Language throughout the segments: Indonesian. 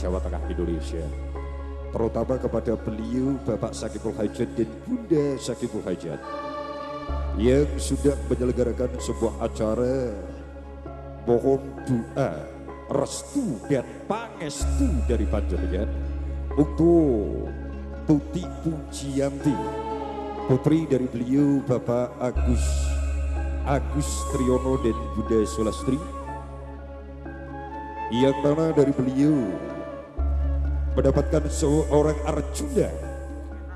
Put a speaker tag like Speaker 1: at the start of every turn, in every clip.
Speaker 1: Jawa Tengah Indonesia. Terutama kepada beliau Bapak Sakipul Hajat dan Bunda Sakipul Hajat yang sudah menyelenggarakan sebuah acara mohon doa, restu dan pangestu dari panjenengan untuk Tuti Pujianti putri dari beliau Bapak Agus Agus Triyono dan Bunda Sulastri yang mana dari beliau mendapatkan seorang Arjuna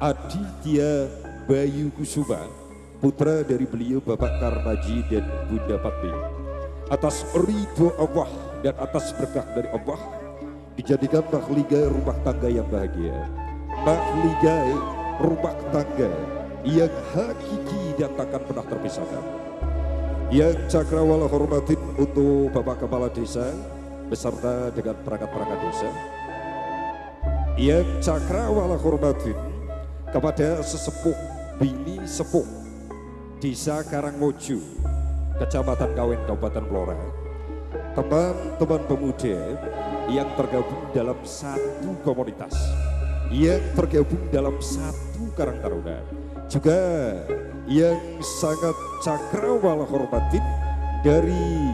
Speaker 1: Aditya Bayu Kusuma putra dari beliau Bapak Karmaji dan Bunda Patmi atas ridho Allah dan atas berkah dari Allah dijadikan mahligai rumah tangga yang bahagia. Mahligai rumah tangga yang hakiki dan takkan pernah terpisahkan. Yang cakrawala hormatin untuk Bapak Kepala Desa beserta dengan perangkat-perangkat desa yang cakrawala hormatin kepada sesepuh bini sepuh desa Karangmoju Kecamatan Kawen Kabupaten Blora. Teman-teman pemuda yang tergabung dalam satu komunitas. Yang tergabung dalam satu Karang Taruna. Juga yang sangat cakrawala hormatin dari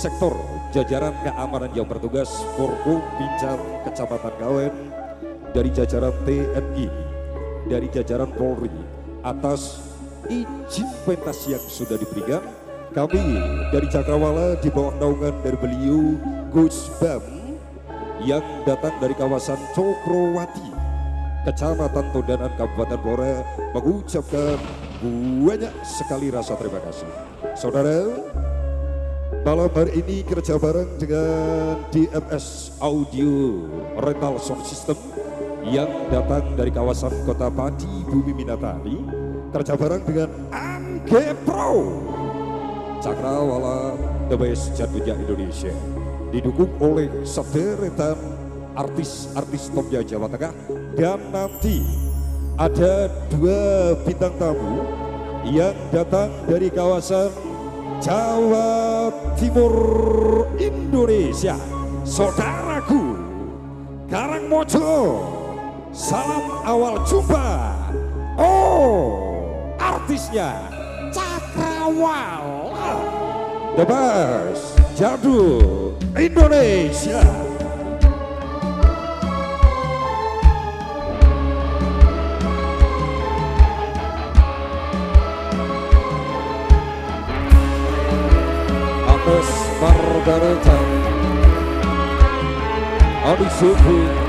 Speaker 1: sektor jajaran keamanan yang bertugas Forko Bincar Kecamatan Kawen dari jajaran TNI dari jajaran Polri atas izin pentas yang sudah diberikan kami dari Cakrawala di bawah naungan dari beliau Gus Bam yang datang dari kawasan Cokrowati Kecamatan Tondanan Kabupaten Blora mengucapkan banyak sekali rasa terima kasih. Saudara, malam hari ini kerja bareng dengan DMS Audio Rental Sound System yang datang dari kawasan Kota Padi Bumi Minatani kerja bareng dengan Angge Pro Cakrawala The Best Jatuhnya Indonesia. Didukung oleh sederetan artis-artis topnya Jawa Tengah. Dan nanti ada dua bintang tamu yang datang dari kawasan Jawa Timur Indonesia. Saudaraku Karangmojo salam awal jumpa. Oh artisnya Cakrawala. The Best Jadul Indonesia. Agus Margareta. Adi Sufi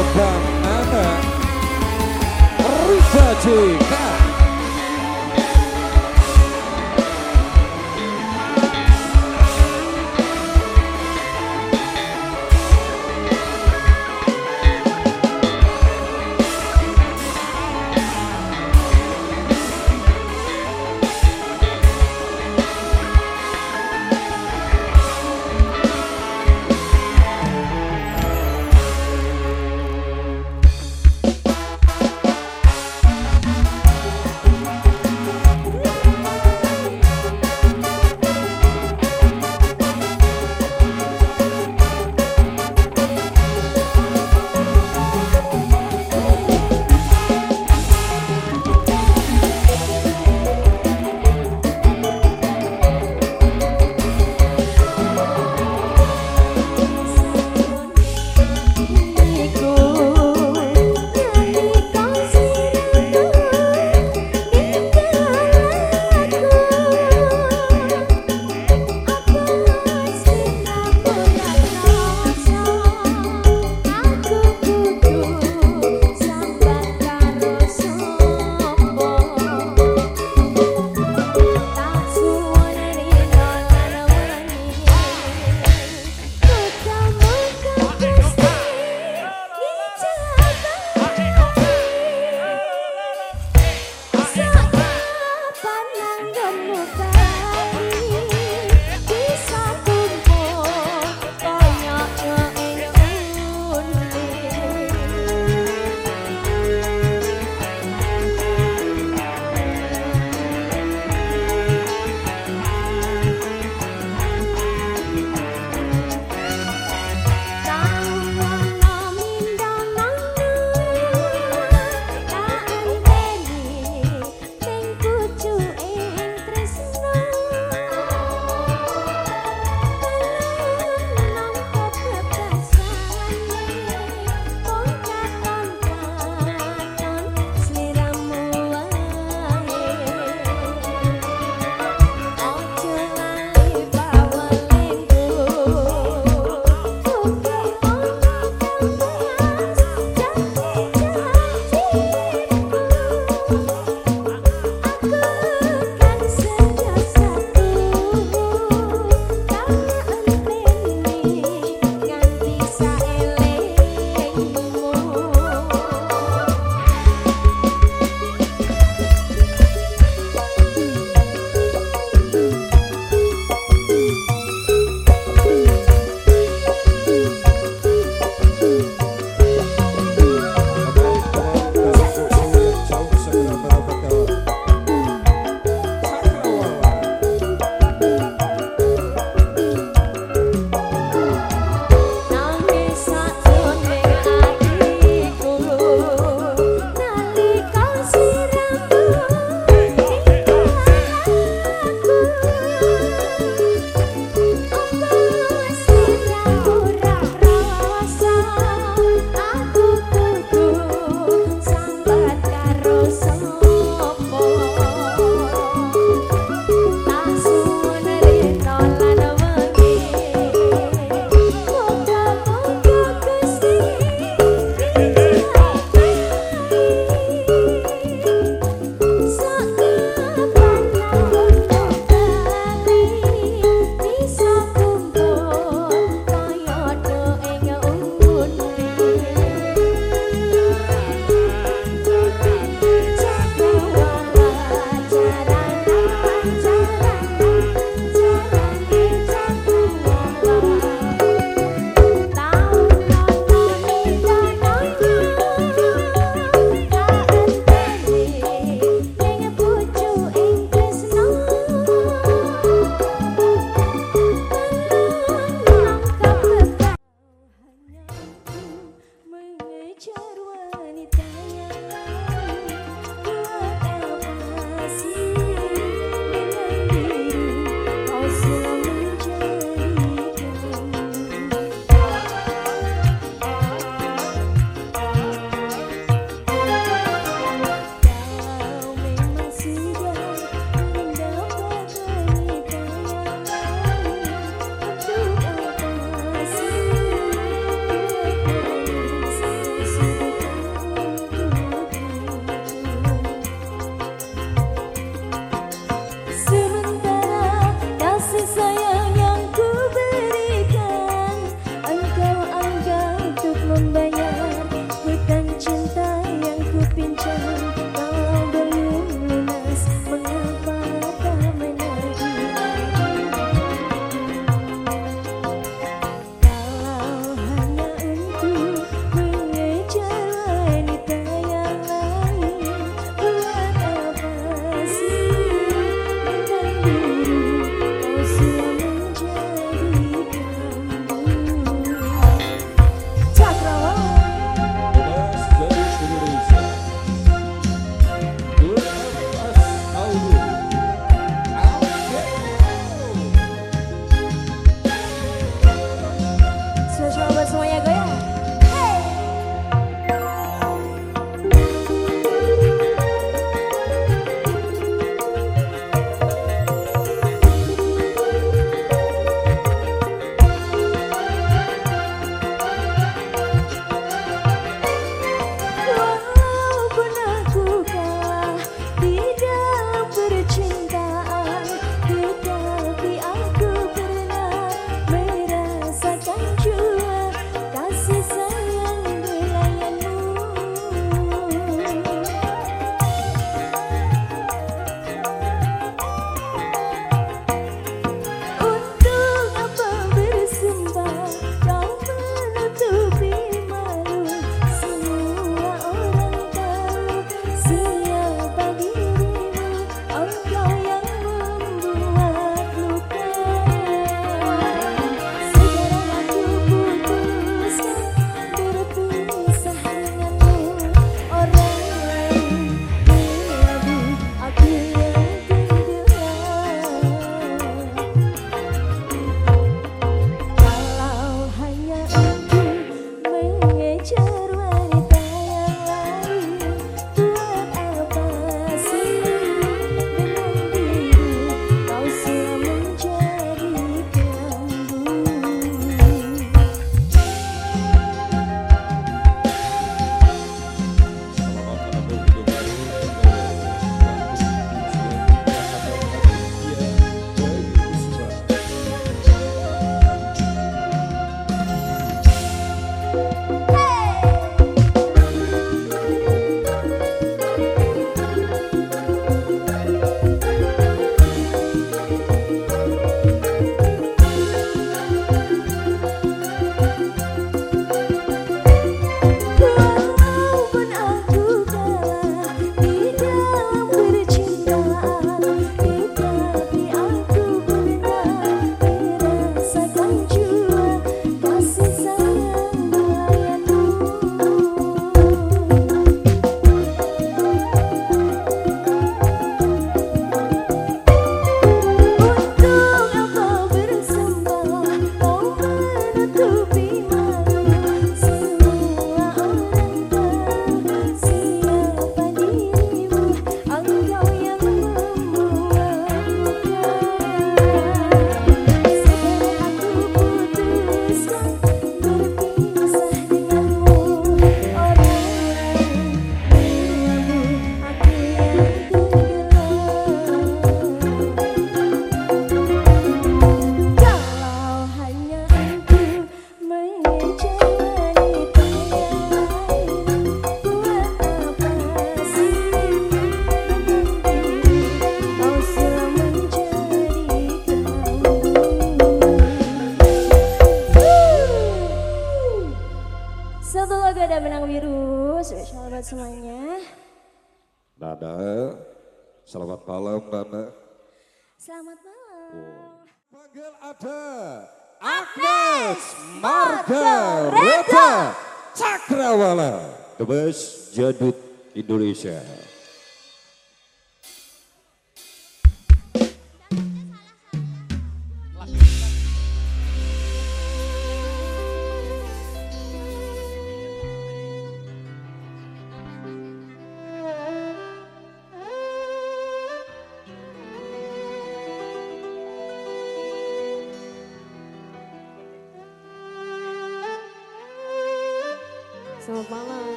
Speaker 1: Nana Bang Nana Risa
Speaker 2: buat semuanya.
Speaker 1: Nana, selamat malam Nana.
Speaker 2: Selamat malam.
Speaker 1: Panggil ada Agnes Margareta Cakrawala, the best jadut Indonesia.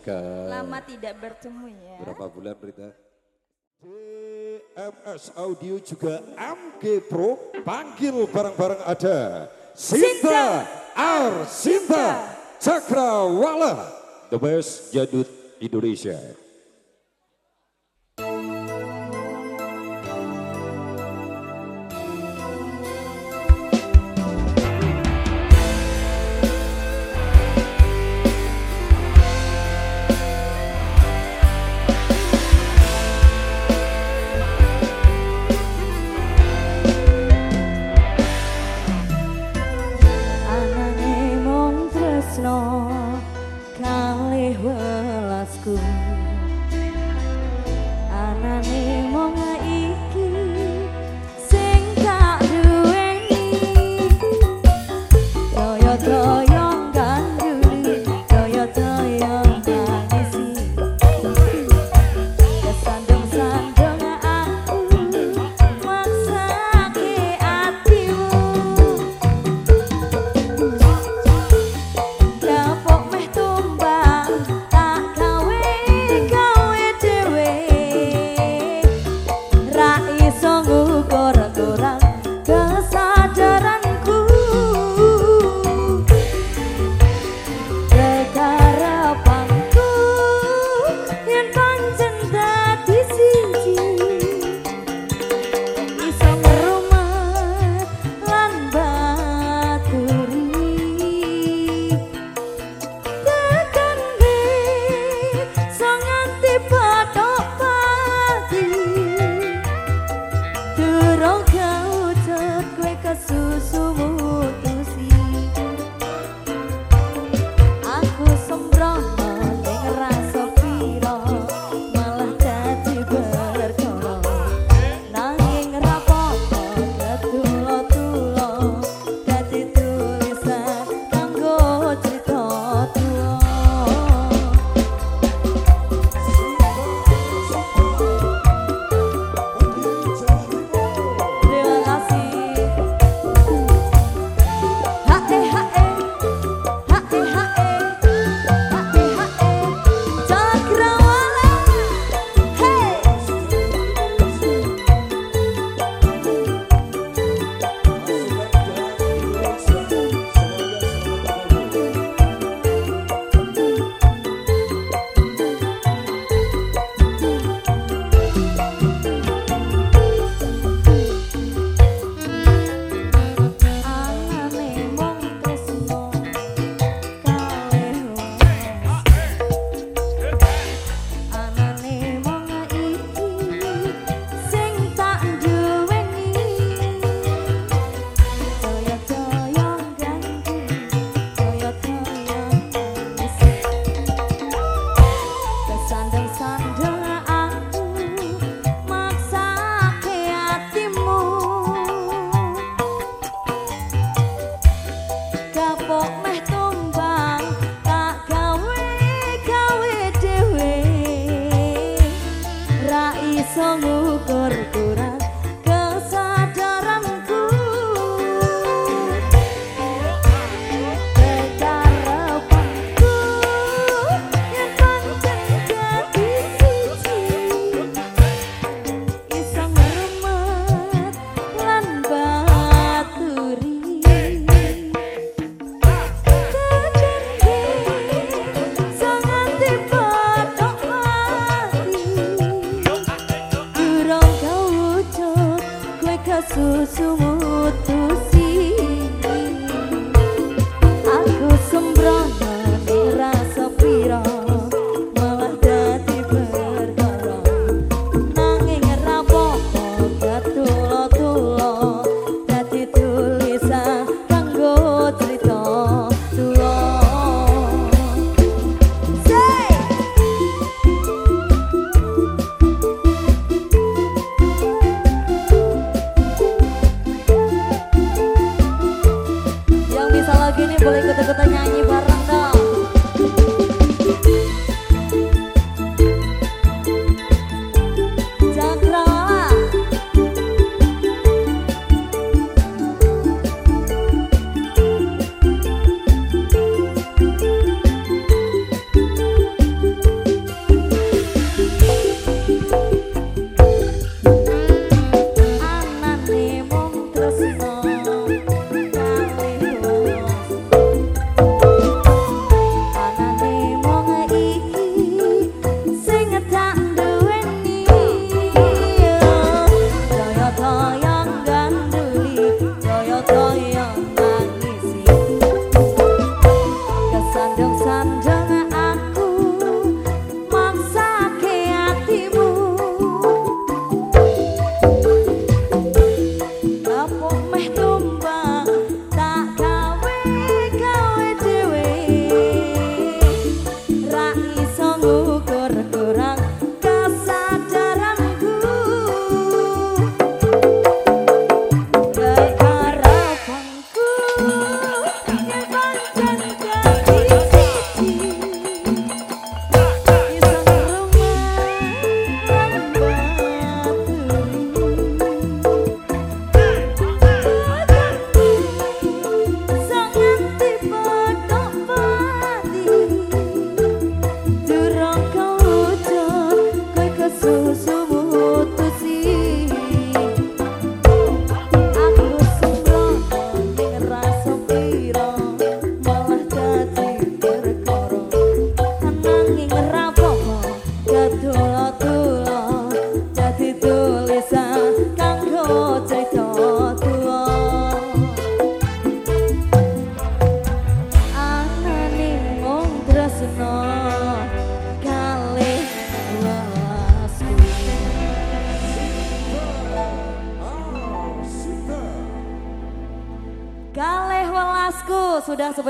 Speaker 2: Jeka.
Speaker 3: Lama tidak bertemu ya.
Speaker 2: Berapa bulan Rita? DMS Audio juga MG Pro panggil barang-barang ada. Sinta, Ar Sinta, Cakrawala, the best jadut Indonesia.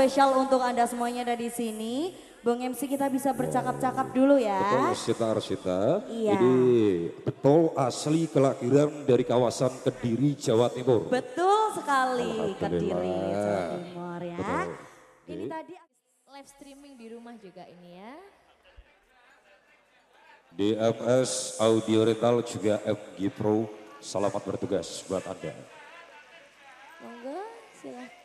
Speaker 2: Spesial untuk Anda semuanya ada di sini. Bung MC kita bisa bercakap-cakap dulu ya.
Speaker 1: Betul Arsita Arsita.
Speaker 2: Iya.
Speaker 1: Ini betul asli kelahiran dari kawasan Kediri, Jawa Timur.
Speaker 2: Betul sekali Kediri. Jawa Timur ya.
Speaker 1: Betul.
Speaker 2: Ini tadi
Speaker 4: live streaming di rumah juga ini ya.
Speaker 1: DFS Audio Rental juga FG Pro. Selamat bertugas buat Anda.
Speaker 4: Monggo silahkan.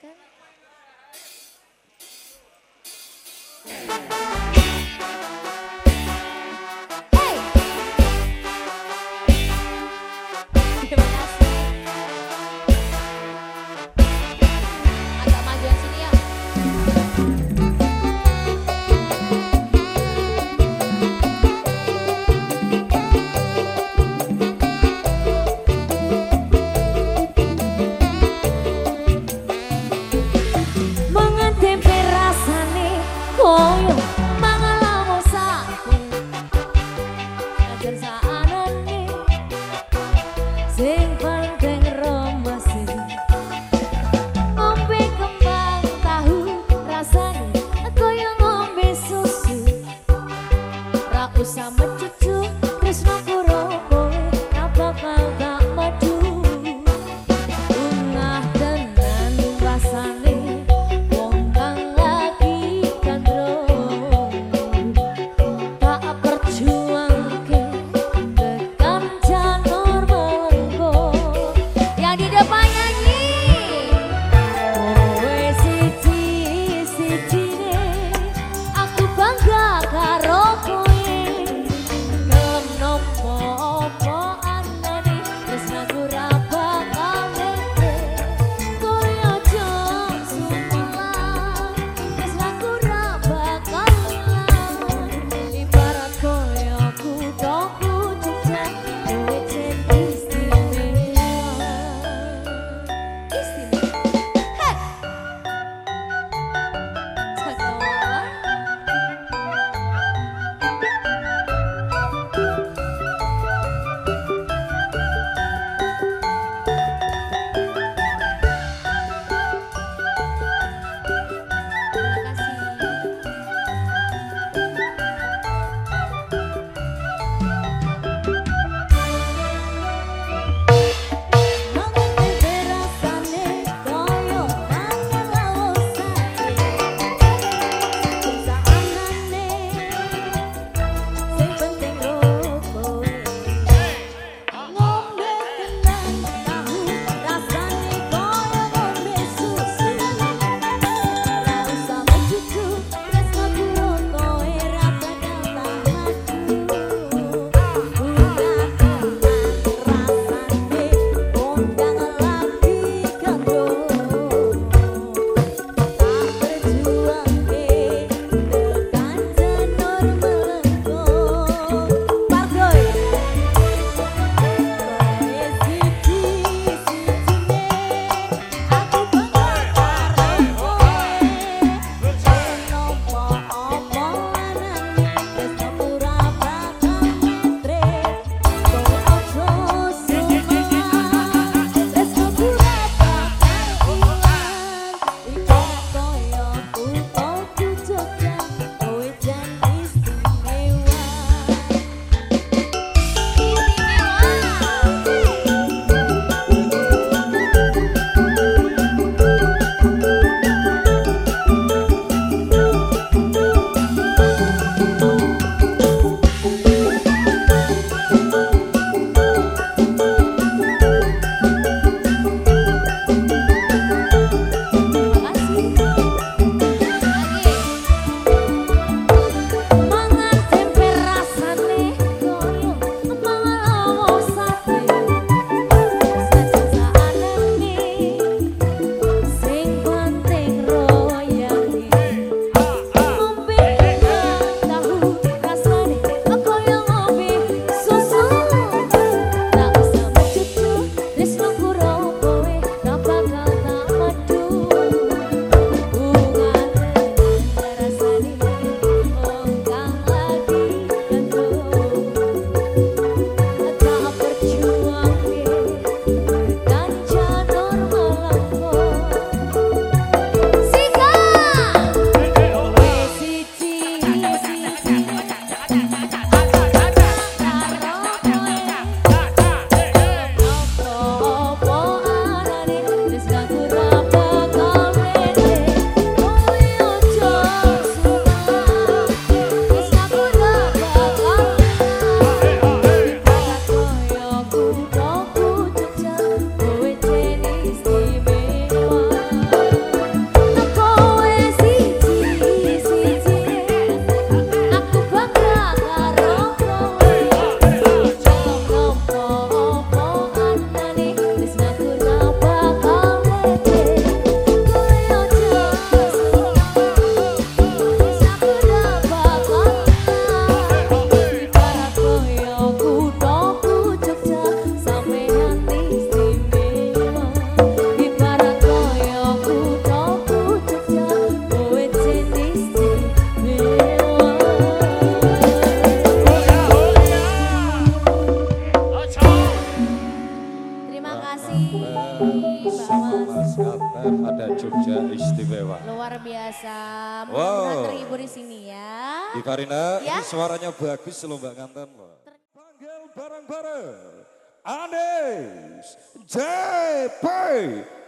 Speaker 5: habis loh Mbak Kanten loh. Panggil bareng-bareng. Anes JP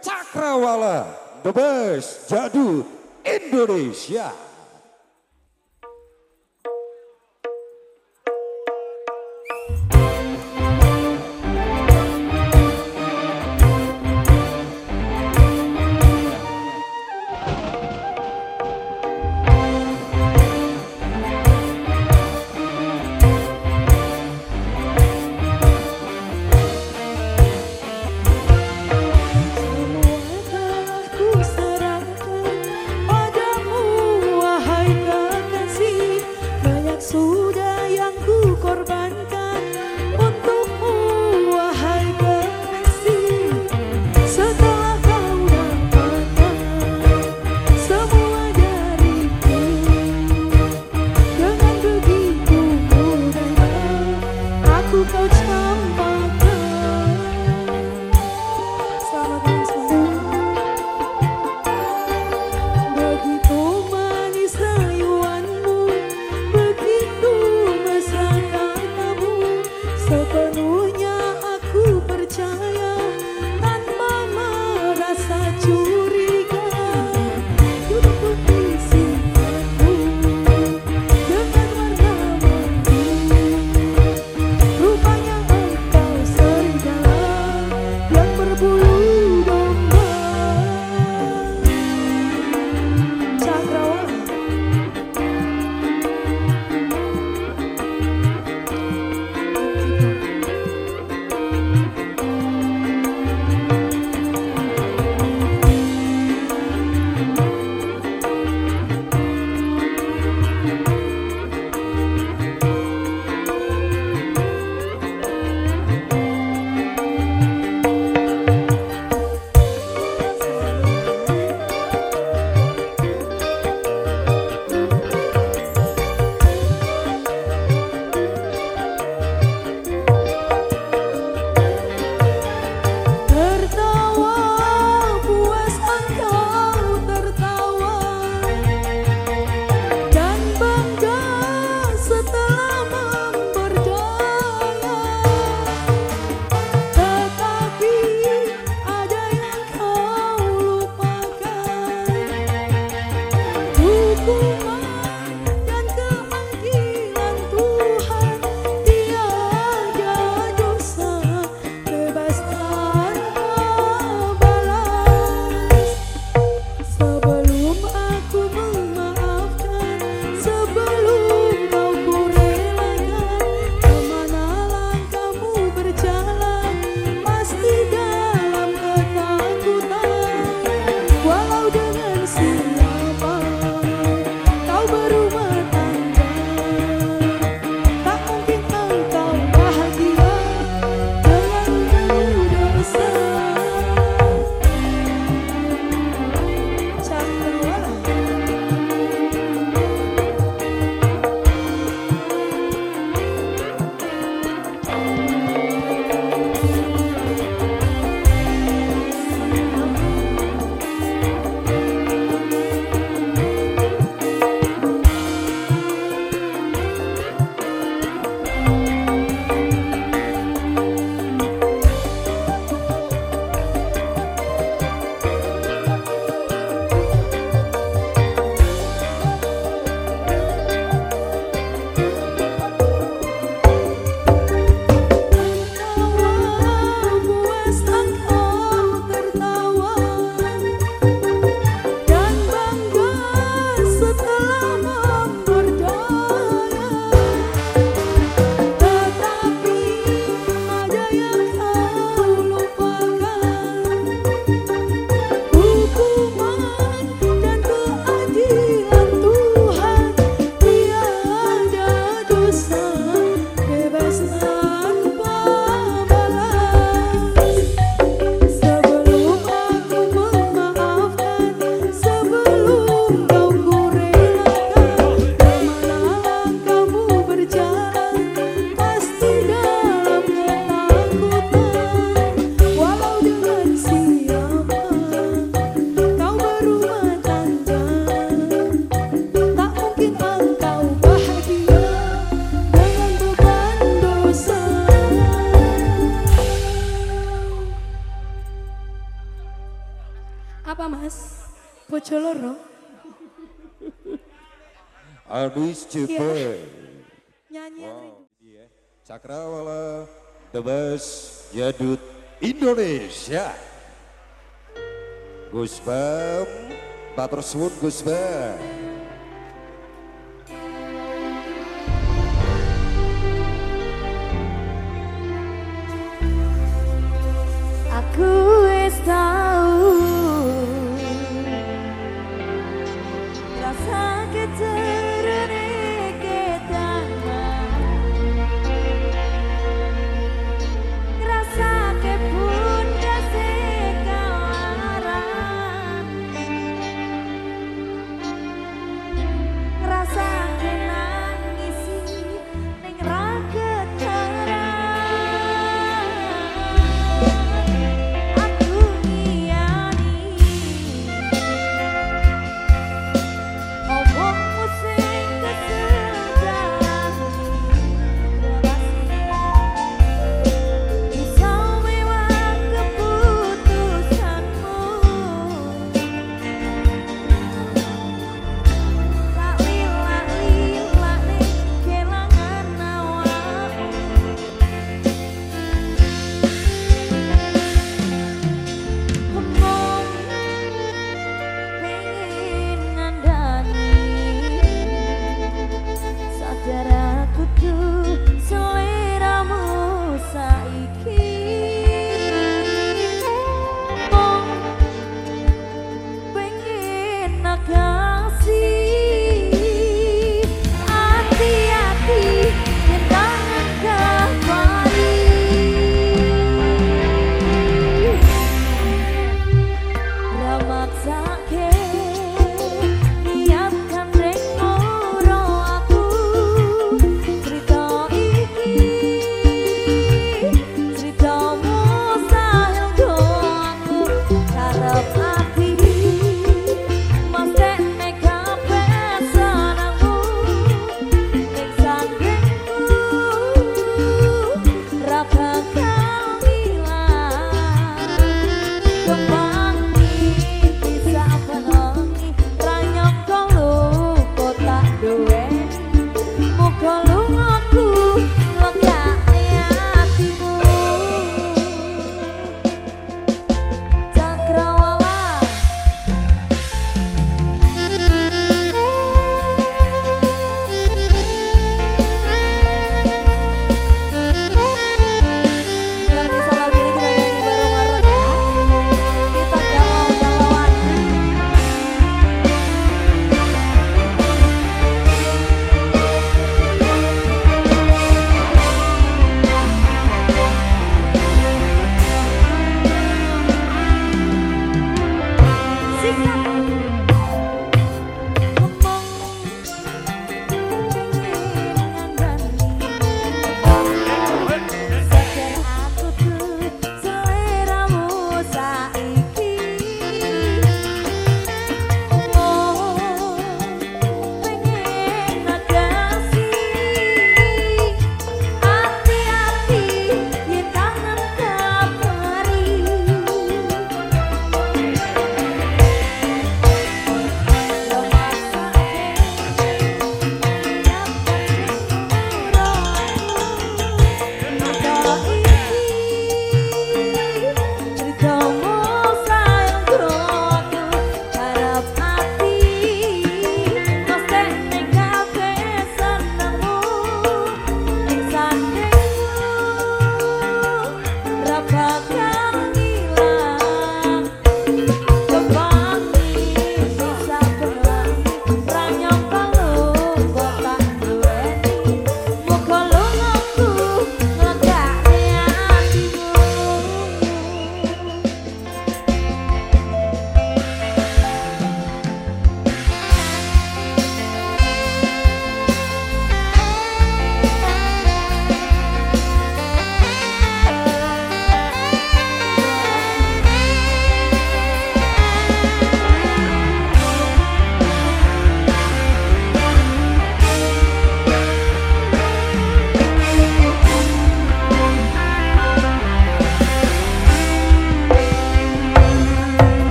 Speaker 5: Cakrawala The Best Jadu Indonesia.
Speaker 2: So. Matur Suwun Gus Bam.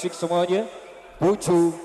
Speaker 1: Goyang asik semuanya, Pucu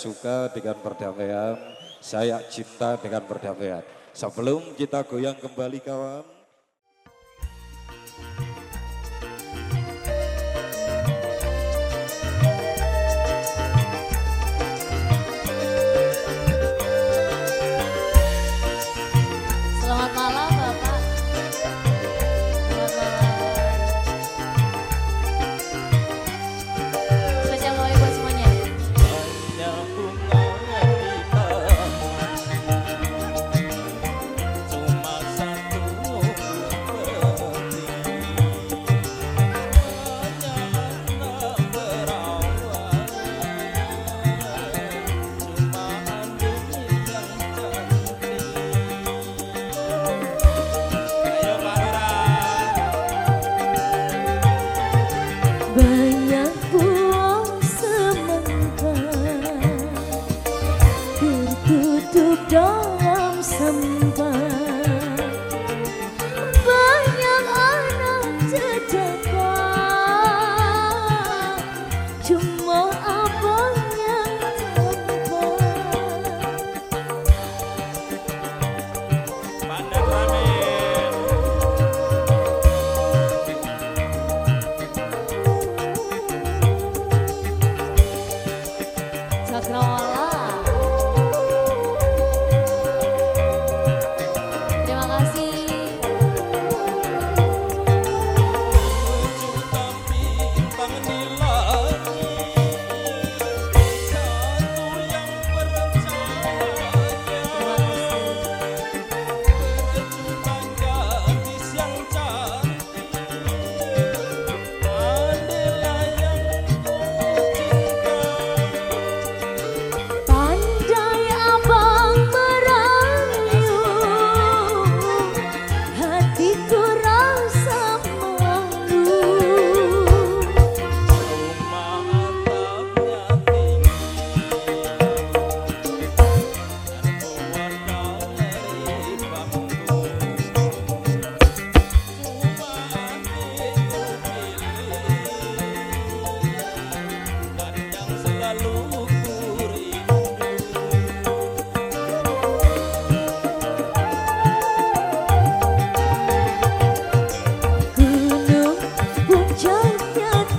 Speaker 6: suka dengan perdamaian, saya cinta dengan perdamaian. Sebelum kita goyang kembali kawan,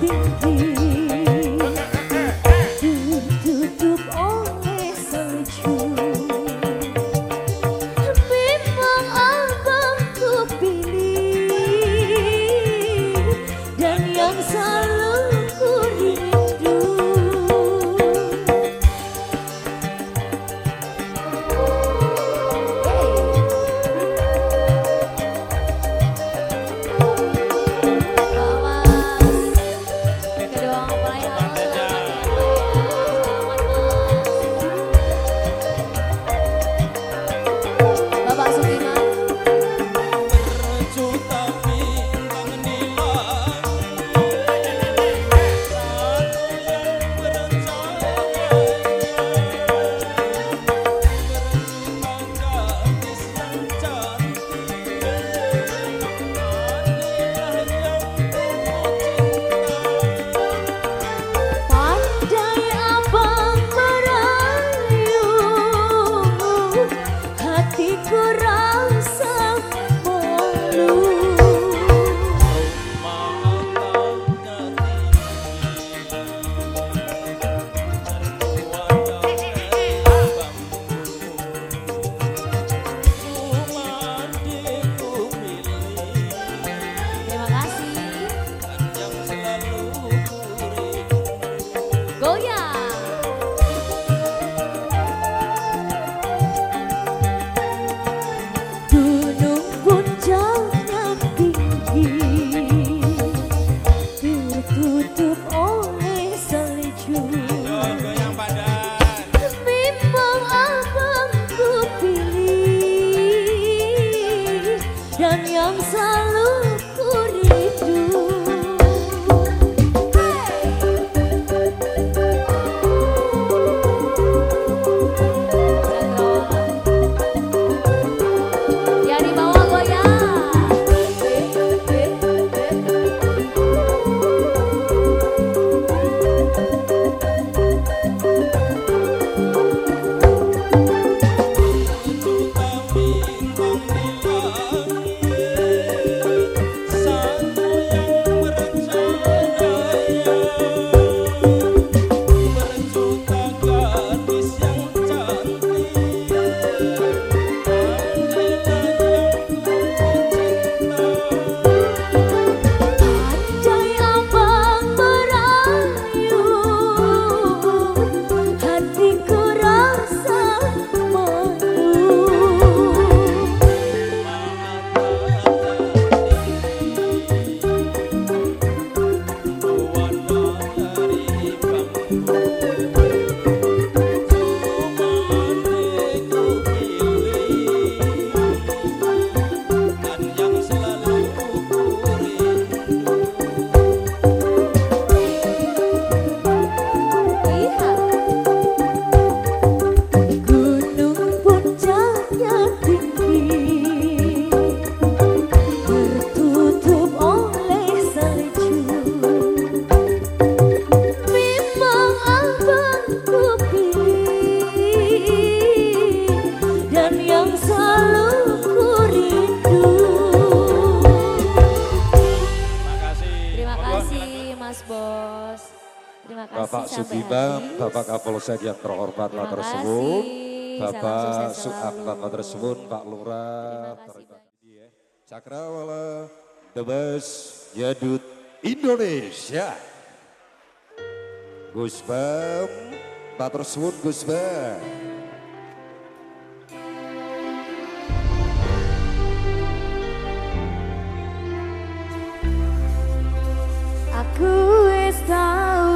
Speaker 1: pedir Kapolsek yang terhormat. Suwun,
Speaker 4: Salam
Speaker 1: Bapak Suap. Matur Suwun, Pak Lurah,
Speaker 4: Terima kasih banyak.
Speaker 1: Cakrawala, the best Jadut Indonesia. Gus Bam, Matur Suwun Gus Bam.
Speaker 2: Aku wis tahu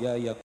Speaker 1: lagu sudah